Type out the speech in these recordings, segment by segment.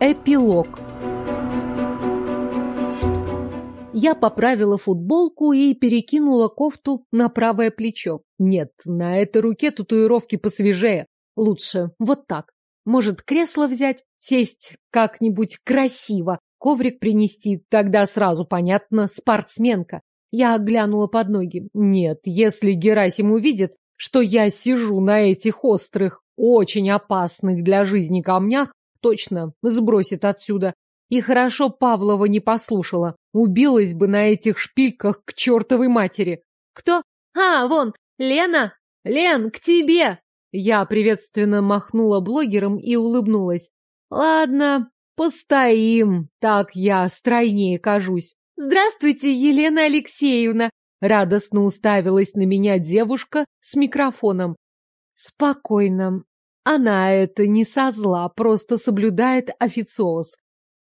Эпилог Я поправила футболку и перекинула кофту на правое плечо. Нет, на этой руке татуировки посвежее. Лучше вот так. Может, кресло взять, сесть как-нибудь красиво, коврик принести, тогда сразу понятно, спортсменка. Я оглянула под ноги. Нет, если Герасим увидит, что я сижу на этих острых, очень опасных для жизни камнях, точно сбросит отсюда. И хорошо Павлова не послушала. Убилась бы на этих шпильках к чертовой матери. Кто? А, вон, Лена! Лен, к тебе! Я приветственно махнула блогером и улыбнулась. Ладно, постоим, так я стройнее кажусь. Здравствуйте, Елена Алексеевна! Радостно уставилась на меня девушка с микрофоном. Спокойно. Она это не со зла, просто соблюдает официоз.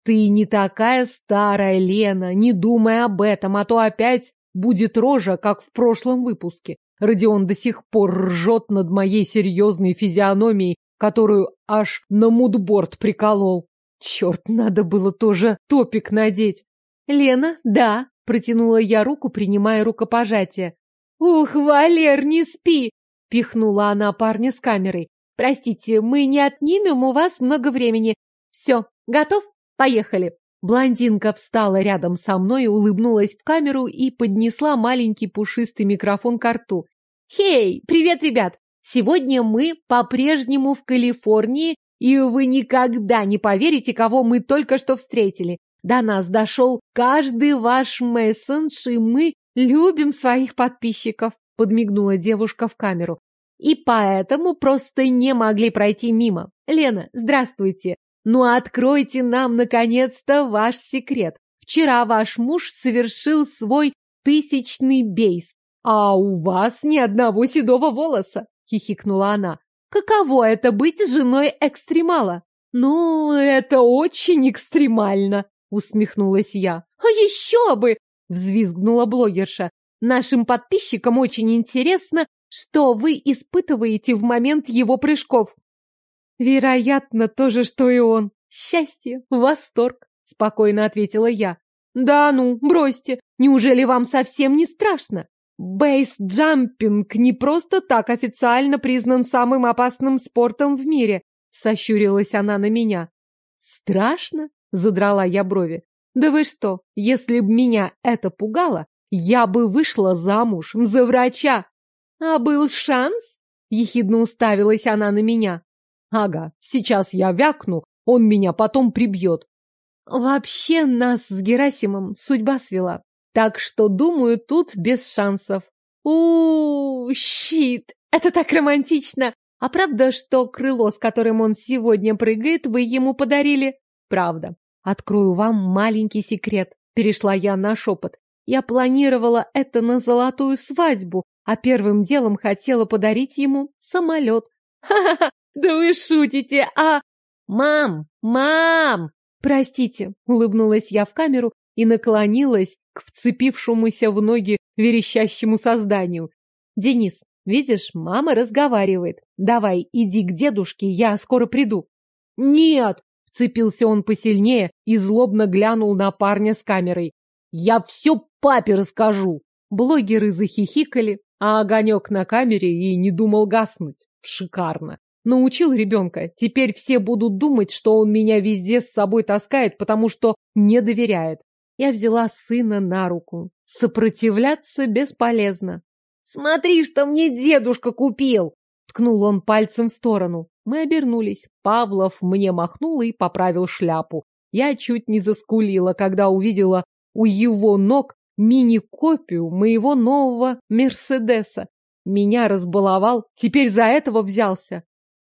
Ты не такая старая, Лена, не думай об этом, а то опять будет рожа, как в прошлом выпуске. Родион до сих пор ржет над моей серьезной физиономией, которую аж на мудборд приколол. Черт, надо было тоже топик надеть. Лена, да, протянула я руку, принимая рукопожатие. Ух, Валер, не спи! Пихнула она парня с камерой. Простите, мы не отнимем у вас много времени. Все, готов? Поехали. Блондинка встала рядом со мной, улыбнулась в камеру и поднесла маленький пушистый микрофон к рту. «Хей, привет, ребят! Сегодня мы по-прежнему в Калифорнии, и вы никогда не поверите, кого мы только что встретили. До нас дошел каждый ваш мессендж, и мы любим своих подписчиков», подмигнула девушка в камеру. «И поэтому просто не могли пройти мимо. Лена, здравствуйте! Ну, откройте нам, наконец-то, ваш секрет. Вчера ваш муж совершил свой тысячный бейс, а у вас ни одного седого волоса, хихикнула она. Каково это быть женой экстремала? Ну, это очень экстремально, усмехнулась я. А еще бы, взвизгнула блогерша. Нашим подписчикам очень интересно, что вы испытываете в момент его прыжков. Вероятно, то же, что и он. Счастье, восторг, спокойно ответила я. Да ну, бросьте, неужели вам совсем не страшно? Бейс-джампинг не просто так официально признан самым опасным спортом в мире, сощурилась она на меня. Страшно? Задрала я брови. Да вы что, если б меня это пугало, я бы вышла замуж за врача. А был шанс? Ехидно уставилась она на меня. Ага, сейчас я вякну, он меня потом прибьет. Вообще нас с Герасимом судьба свела. Так что, думаю, тут без шансов. у, щит! Это так романтично! А правда, что крыло, с которым он сегодня прыгает, вы ему подарили? Правда. Открою вам маленький секрет. Перешла я на шепот. Я планировала это на золотую свадьбу, а первым делом хотела подарить ему самолет. Ха-ха-ха! Да вы шутите, а... Мам! Мам! Простите, улыбнулась я в камеру и наклонилась к вцепившемуся в ноги верещащему созданию. Денис, видишь, мама разговаривает. Давай, иди к дедушке, я скоро приду. Нет! Вцепился он посильнее и злобно глянул на парня с камерой. Я все папе расскажу. Блогеры захихикали, а огонек на камере и не думал гаснуть. Шикарно. Научил ребенка. Теперь все будут думать, что он меня везде с собой таскает, потому что не доверяет. Я взяла сына на руку. Сопротивляться бесполезно. «Смотри, что мне дедушка купил!» Ткнул он пальцем в сторону. Мы обернулись. Павлов мне махнул и поправил шляпу. Я чуть не заскулила, когда увидела у его ног мини-копию моего нового Мерседеса. Меня разбаловал, теперь за этого взялся.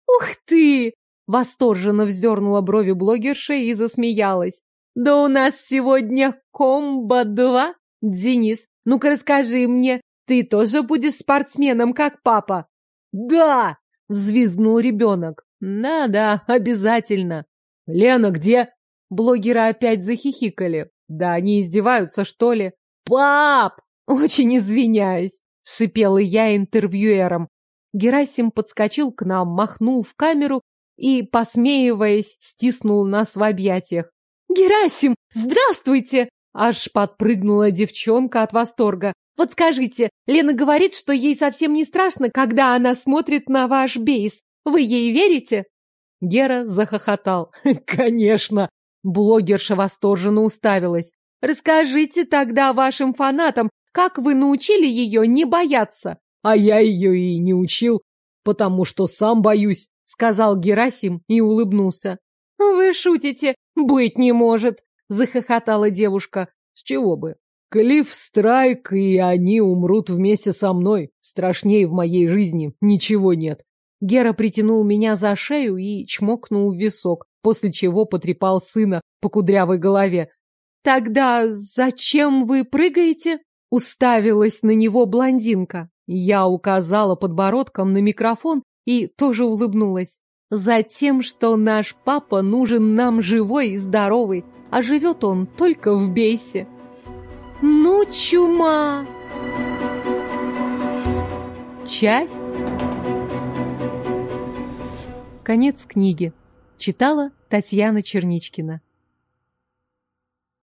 «Ух ты!» — восторженно вздернула брови блогерша и засмеялась. «Да у нас сегодня комбо-2, Денис. Ну-ка расскажи мне, ты тоже будешь спортсменом, как папа?» «Да!» — взвизгнул ребенок. «Да-да, обязательно». «Лена где?» Блогеры опять захихикали. Да они издеваются, что ли? «Пап!» «Очень извиняюсь», — шипела я интервьюером. Герасим подскочил к нам, махнул в камеру и, посмеиваясь, стиснул нас в объятиях. «Герасим, здравствуйте!» Аж подпрыгнула девчонка от восторга. «Вот скажите, Лена говорит, что ей совсем не страшно, когда она смотрит на ваш бейс. Вы ей верите?» Гера захохотал. «Конечно!» Блогерша восторженно уставилась. «Расскажите тогда вашим фанатам, как вы научили ее не бояться?» «А я ее и не учил, потому что сам боюсь», сказал Герасим и улыбнулся. «Вы шутите? Быть не может!» захохотала девушка. «С чего бы? Клифф Страйк, и они умрут вместе со мной. Страшнее в моей жизни ничего нет. Гера притянул меня за шею и чмокнул в висок, после чего потрепал сына по кудрявой голове. «Тогда зачем вы прыгаете?» Уставилась на него блондинка. Я указала подбородком на микрофон и тоже улыбнулась. «Затем, что наш папа нужен нам живой и здоровый, а живет он только в бейсе». «Ну, чума!» Часть Конец книги. Читала Татьяна Черничкина.